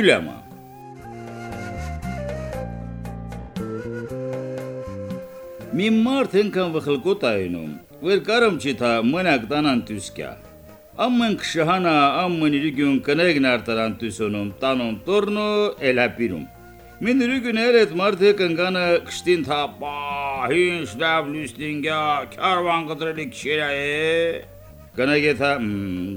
Յուլիամը Մի մարդ ինքան վխլկոտ այնում, վեր կարամ չի թա մնակ տանան տուսկյա։ Ամեն քշահանա ամեն իրգյուն կնեգն արտարան տուսոնում, տանում տորնո էլապիրում։ Մին իրգյուներ այդ մարդը կնգանը կշտին թա բա հինչ դավ լուստինգյա քարվան կտրելի քշերա է։ Կնեգե թա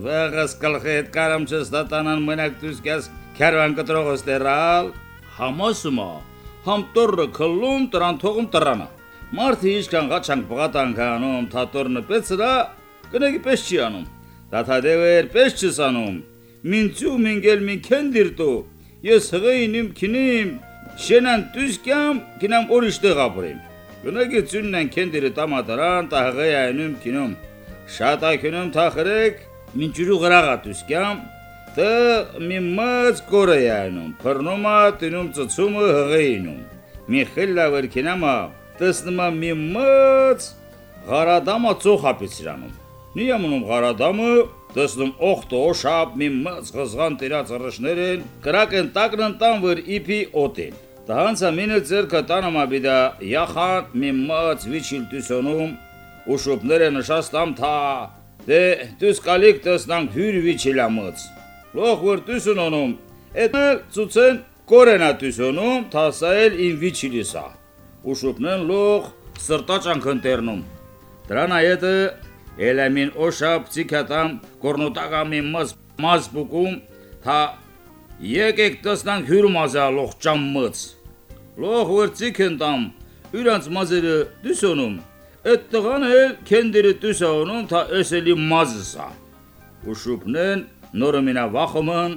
վաղս կլխետ կարամ չստատանան մնակ տուսկյաս քարվան կտրողս տերալ։ Համասումա, համ տորը քլում տրան թողում տրանա։ Մարդը իշքան ղաչանք բղատանք անում, թատորնը պեցրա, կնեգի պես չի անում։ Դաթադևեր պես չս անում։ Մինցու մինգել մին քենդիրտո, ես հղեինիմ քինիմ, շենան տուսկյամ, քինամ օրիշ տեղ ապրեմ։ Կնեգի ծուննան քենդիրը տամատարան, տա հղեի այնում քինում։ Շատ այքնում թախրեք, մինչուրու գրաղա տուսկյամ, Դե մի մած կորե այնում, փռնումա տնում ծծումը հղեինում։ Մի խելլա վերքինամա տեսնումա մի մած Ղարադամը ծոխ ապիցրանում։ Նիամունում Ղարադամը տեսնում օխտո շապ մի մած խզղան տիրած ռշներեն, կրակեն տակնն տան վր իփի օտեն։ Տահանցա մինը ձերքը տանամա բիդա յախան մի մած վիչիլ տուսոնում ու շոպները նշաստամ թա դե դուս կալիկ տեսնանք հյուր վիչիլա վր տուսոնում, այդ ծուցեն կորենա տուսոնում, թասայել ին վիչիլիսա ու շուպնեն լող սրտաճանք ընտերնում։ Դրան այետը Էլեմին օշապ ցիկատամ կորնոտագամի մս մազբուկում թա եկեք տեսնանք հյուրմազա լող ճամմած։ Լող վրցիկ ընտամ յուրանց մազերը դուսոնում։ Այդ տղան էլ քենդերը դուսոնում թա էսելի մազսա։ Ու շուպնեն նորմինա վախոմն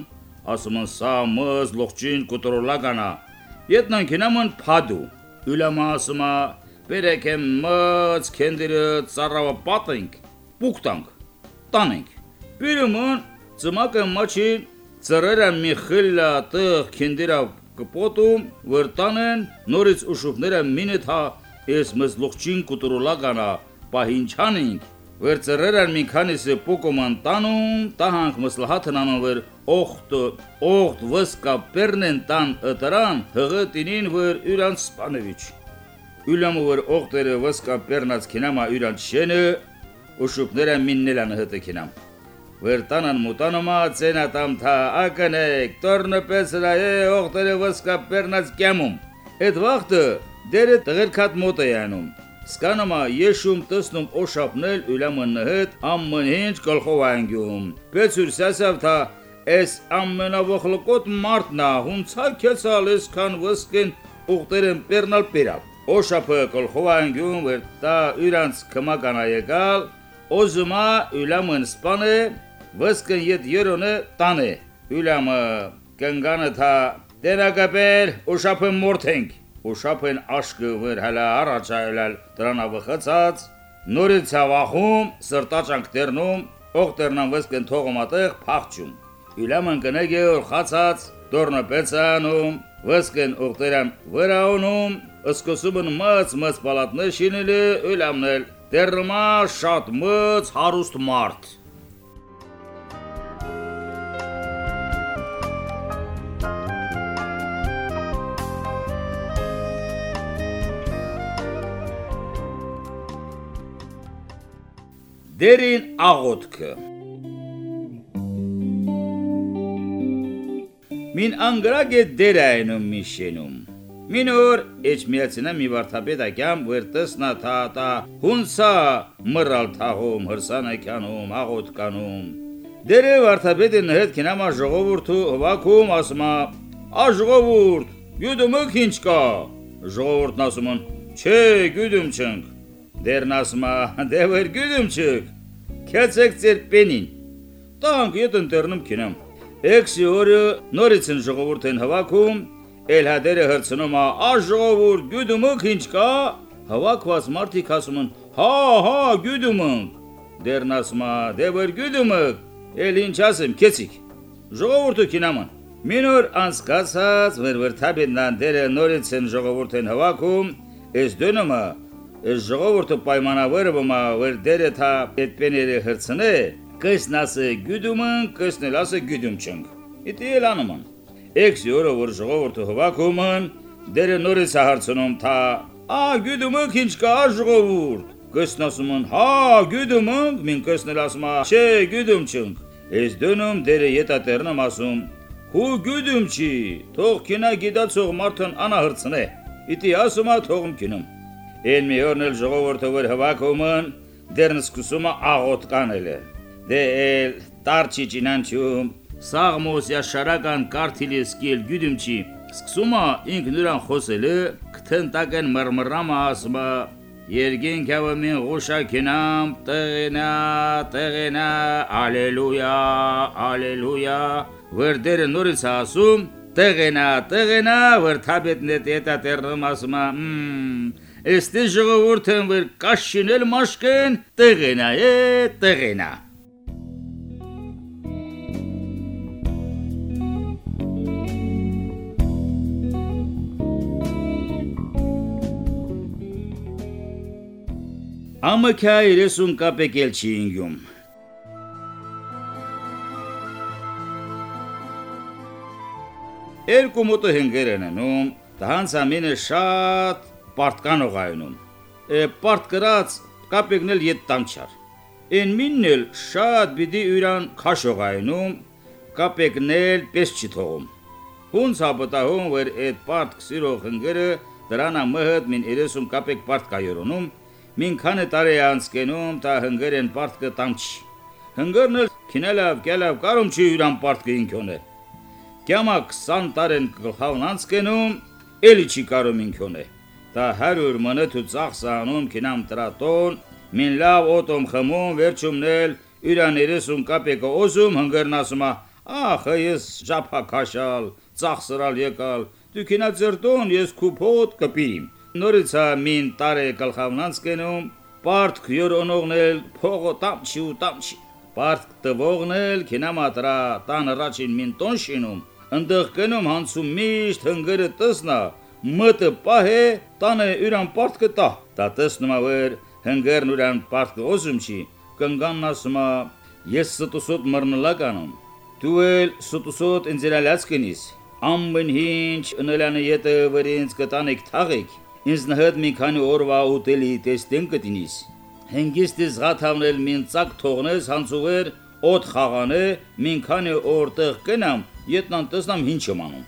ասում են սա մզ լողջին կտրոլականա։ Ետնան կինամն փադու Յուլամը ասում է. «Բերեք մած քենդիրը ծառավը պատենք, պուկտանք, տանենք»։ Բերումն ծմակը մաչին ծռերը մի խիլա տեղ քենդիրա կպոտում վրտանեն նորից ուշուփները մինեթա ես մս լողջին կուտրուլագանա պահինչանինք Վերցրերան մի քանիսը պոկոման տանում, տահանք մսլահաթն անովեր օխտ օխտ վսկա պերնեն տան ըտրան հղտինին վեր յուրանց սպանևիչ։ Յուլամը վեր օխտերը վսկա պերնած քինամա յուրանց շենը ուշուպները միննելան հտը քինամ։ Վեր տանան մուտանոմա ցենատամ թա ակնեք տորնը պեսրա է օխտերը վսկա պերնած կյամում։ Այդ վախտը դերը տղերքատ մոտ է անում Սկանամա եշում տեսնում օշապնել ուլամնը հետ ամեն ինչ գլխով անգյում։ Պեցուր սասավ թա էս ամենավոխլկոտ մարդնա հունցա քեցալես քան վսկեն ուղտերեն պերնալ պերապ։ Օշապը գլխով անգյում վեր տա իրանց կմականա եկալ օզումա ուլամն սպանը վսկեն յետ երոնը տանը։ Ուլամը կնգանը թա դերակապեր օշապը մորթենք ու շապեն աշկը վեր հələ առաջայել դրանավխացած նորից հավախում սրտաճանք դերնում օղտերնան վեսկեն թողոմատեղ փախչում իլամն կնեգե խացած դորնը պեցանում վեսկեն օղտերան վրաունում ըսկոսումն մած մած պալատներ շինելը իլամնել դերմա շատ մած հարուստ մարդ Դերին աղոտքը Մին անգրագե դեր այնում միշենում Մինոր էջմիացինա մի վարդապետակյամ վերտեսնա թատա հունսա մռալ թաղում հրսանականում աղոտկանում Դերը վարդապետին հետ կինամա ժողովուրդու հվակում ասումա «Ա ժողովուրդ, գյուդումը քինչ կա»։ Ժողովուրդն ասում են «Չէ, գյուդում չենք»։ Դերն ասմա, դե վեր գյուդում չք։ Քեցեք ձեր պենին։ Տանք ետ ընտերնում քինամ։ Էքսի օրը նորից են ժողովուրդեն հավաքում, էլ հադերը հրցնում ա, «Ա ժողովուրդ, գյուդումը քինչ կա»։ Հավաքված մարդիկ ասում են. «Հա, հա, գյուդումը»։ Դերն ասմա, դե վեր գյուդումը, էլ ինչ ասեմ, քեցիկ։ Ժողովուրդը քինաման։ Մինոր անցկացած վեր վրթաբինան դերը նորից են ժողովուրդեն հավաքում, ես դոնոմա Ես ժողովուրդը պայմանավորվում է, որ դերը թա այդպեները հրցնե, կսնասը գյուդումն, կսնել ասը գյուդում չենք։ Իդի էլ անոման։ Էքսի օրը որ ժողովուրդը հվակոման, դերը նորից հարցնում թա, «Ա գյուդում եք ինչ կա ժողովուրդ»։ Կսն ասում են, «Հա, գյուդում ենք», մին կսնել ասում, «Չէ, գյուդում չենք»։ Ես դնում դերը յետատերնամ ասում, «Հու գյուդում չի, թող կինա գիտացող մարդն անահրցնե»։ Իտի ասում ա թողում կինում։ Են մի օրն էլ ժողովուրդը որ հվակոման, դերն սկսում ա աղոտ կանել։ Դե էլ տարչի ճինանչում Սաղմոսյա շարական կարթիլի սկիլ գյուդիմչի սկսումա ինք նրան խոսելը կթնտակեն մրմրամա ասմա Երգին քավամին ղոշակինամ տղենա տղենա ալելույա ալելույա վրդերը նորից ասում տղենա տղենա վրթաբետնե տետա տերնում ասմա Էստե ժողովուրդը վր կաշինել մաշկեն տղենա է տղենա Ամքա 30 կապեկել չի ինգում։ Երկու մոտը հնգերեն անում, տահանց ամինը շատ պարտկանող այնում։ Է պարտ գրած կապեկն էլ ետ տանչար։ Են մինն էլ շատ բիդի յուրան քաշող այնում, կապեկն էլ պես չի թողում։ Հունց հապտահում վեր այդ պարտ քսիրող հնգերը դրանա մհդ մին 30 կապեկ պարտ կայորոնում Մինքանը տարի անցկենում տա հնգերեն պարտկը տամչի։ Հնգերն էլ քինելավ գելավ կարում չի յուրան պարտկը ինքյոնե։ Կյամա 20 տարեն գլխավն անցկենում էլի չի կարում ինքյոնե։ Տա 100 մնեթ ու ծախսանում քինամ տրատոն, մին լավ օտոմ խմում վերջումնել յուրան 30 կապեկը օզում հնգերն ասումա Ախ, ես ջափա քաշալ, ծախսրալ եկալ, դու քինա ձերտոն ես քուփոտ կպիմ նորից մին տարե գլխավնանց կենում, պարտք յորոնողնել փողո տամչի ու տամչի։ Պարտք տվողնել քինամատրա տան առաջին մին տոն շինում, ընդեղ կնում հանցում միշտ հնգերը տսնա, մտը պահե տանը յուրան պարտքը տա։ Դա տեսնում ավեր հնգերն ուրան պարտքը օզում չի, կնգանն ասումա ես ստուսոտ մռնլականում։ Դու էլ ստուսոտ ինձերալած կնիս։ Ամեն ինչ ընելանը յետը վրինց կտանեք թաղեք ինձ նհդ մի քանի օրվա ուտելի տեստեն կդինիս։ Հենգիստից գաթավնել մին ցակ թողնես հանցուվեր օդ խաղանե մին քանի օր տեղ կնամ ետնան տեսնամ ինչ եմ անում։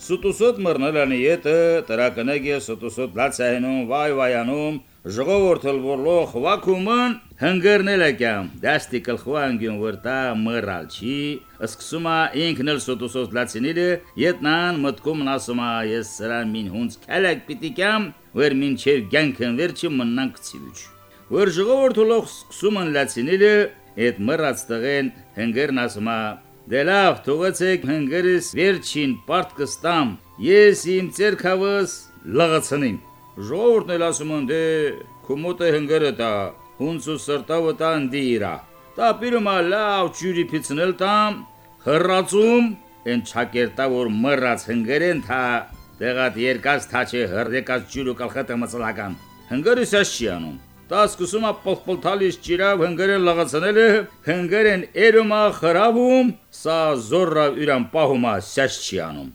Սուտուսոտ մռնելանի յետը տրակնեգե սուտուսոտ լացայնում վայ վայանում ժողովուրդը որլող վակումն հնգերնել եկամ դաստի կլխուանգյուն վրտա մռալչի սկսումա ինքն էլ սոտոսոս լացիները ետնան մտքում ասումա ես սրան մին հունց քալակ պիտիկամ վեր մինչև ցանկն վերջի մնանք ցիվիչ վեր ժողովուրդը լող սկսումն լացիները այդ մռած տղեն հնգերն ասումա Դե լավ, թողեցեք հնգերս վերջին պարտ կստամ։ Ես իմ ցերքավս լղացնիմ։ Ժողովուրդն էլ ասում են, դե կոմոտը հնգերը տա, հունցու սրտավը տան դիրա։ Տա պիրումա լավ ջուրի պիցնել տամ, հրացում, են չակերտա որ մռած հնգերեն թա, տեղատ երկած թաչե հրդեկած ջուրու կալխատը մծլական։ Հնգերը սաշ չի անում։ Դա սկսում է պլպլթալիս ջիրավ հնգերեն լղացնելը, հնգերեն էրումա խրավում, սա զորրա յուրան պահումա սաշ չի անում։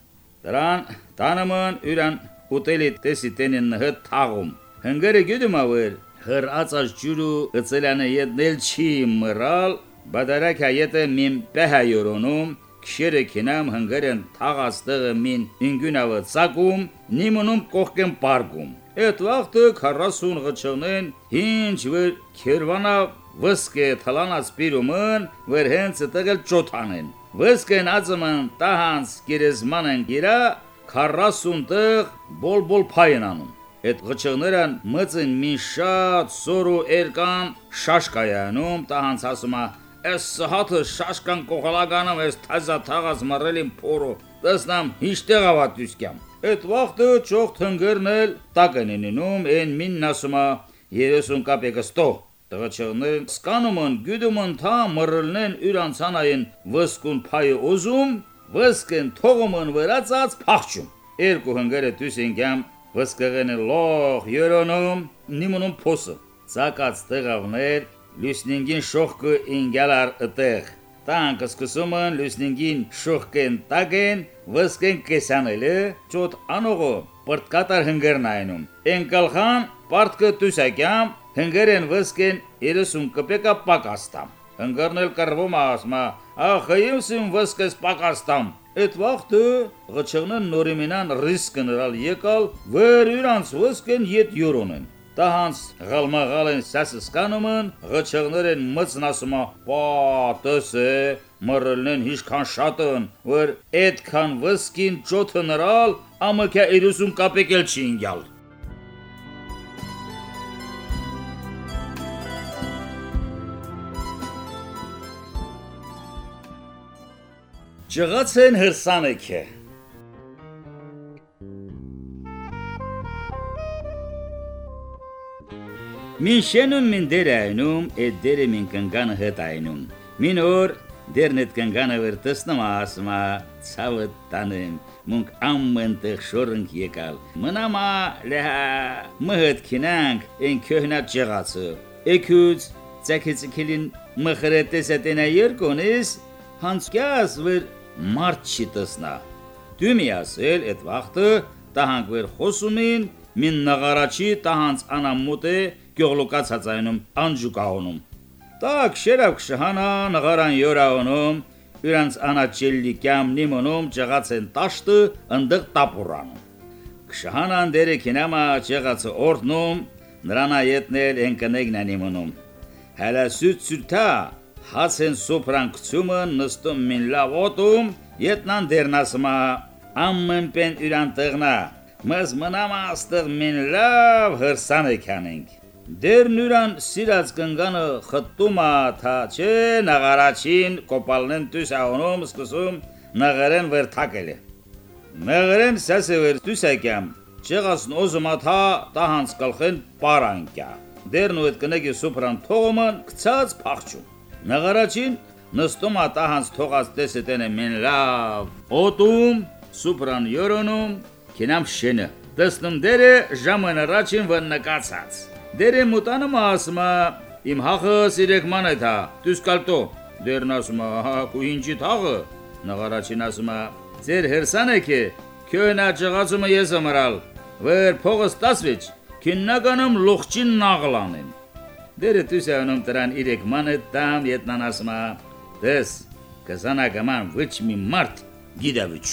Դրան տանման յուրան ուտելի տեսի տենին հդ թաղում։ Հնգերը գյուդում ավեր, հրացած ջուրու ըծելանը յետնել չի մռալ, բադարակա յետը մին պահայորոնում, քշերը քինամ հնգերեն թաղած տեղը մին ինգունավը ցակում, նիմոնում կողքեն պարգում։ Այդ վաղտը 40 ղճոնեն ինչ վեր քերվանա վսկե թալանած պիրումն վեր հենց տղել ճոթանեն։ Վսկեն ածման տահանց գերեզմանեն գիրա 40 տեղ բոլ-բոլ փայն անում։ Այդ ղճղներն մծին մի շատ սորու երկան շաշկայանում տահանց ասումա Էս հաթը շաշկան կողալականամ էս թազա թաղած մռելին փորո տեսնամ հիշտեղ ավատուսկամ Այդ վախտը ճոխ թնգերնել տակենիննում են մին ասումա 30 կապեկը ստո Տղաչողներն սկանումն գյուդումն թա մռելնեն յուրանցանային վսկուն փայը օզում վսկեն թողումն վրացած փախչում։ Երկու հնգերը դուսինգամ վսկղենը լող յորոնում նիմոնում փոսը։ Ցակած տեղավներ լուսնինգին շողկը ինգալար ըտեղ։ տան կսկսում են լուսնինգին շոխկեն տագեն վսկեն կեսանելը ճոտ անողո պրտկատար հնգերնայնում ենկալխան պարտկը տուսակյամ հնգերեն վսկեն 30 կպեկա պակաստամ հնգերնել կրվում ասմա ախայում սին վսկես պակաստամ Այդ վաղտը ղճղնն նորիմինան ռիսկը նրալ եկալ, վեր իրանց վսկեն ետ յորոնեն տահանց գալմաղալ են սասսկանումն ղճղներ են մծնասումա պատսը մռլնեն հիշքան շատն որ այդքան վսկին ճոթը նրալ ամկա 30 կապեկել չի ինգալ Ճղացեն հրսանեքը Մին շենում մին դերայնում, այդ դերը մին կնգանը հտայնում։ Մին օր դերնետ կնգանը վեր տեսնում ասմա, ցավը տանեմ, մունք ամմենտեղ շորնք եկալ։ Մնամա լեհա մհդ քինանք են քյոհնա ճղացը։ Էքուց ցակեցիկելին մխրետես ատենա երկոնես հանցկյաս վեր մարդ չի տեսնա։ Դու մի ասել այդ վախտը տահանք վեր խոսումին մին նղարաչի տահանց անամուտե գյողլոկացած այնում անջուկահոնում։ Так շերավ շհանա նղարան յորահոնում իրանց անաչելի կյամնի մոնում ճղացեն տաշտը ընդեղ տապուրանում։ Քշահանան դերը կինամա ճղացը օրդնում նրանա յետնել ընկնեգնանի մոնում։ Հələ սուտ սուտա հասեն սոպրանքցումը նստում մին լավոտում ետնան դերնասմա ամմեն պեն իրան տղնա մզ մնամա աստղ մին լավ հրսան եկանենք դեր նուրան սիրած կնգանը խտտումա թա չէ նաղարաչին կոպալնեն տուսահոնում սկսում նղերեն վերթակել է նղերեն սասը վեր տուսակյամ չեղասն օզմա թա տահանց կլխեն պարանկյա դերն ու այդ կնեգի սուպրան թողոման կցած փախչում նղարաչին նստում ատահանց թողած տեսետեն է մեն լավ օտում սուպրան յորոնում կինամ շենը տեսնում դերը ժամն առաջին Դերեմ մտանը մասմա իմ հախը սիրեք մանեթա դուս կալտո դերն ասում ահա ու ինչի թաղը նղարաչին ասում ձեր հերսանեք է քյոնա ճղացումը ես ամրալ վեր փողը ստասվիչ քիննականում լողջին նաղլանեն դերը դուսանում դրան իրեք մանեթ դամ ետնան ասում դես կզանակաման վիճ մի մարդ գիդավիչ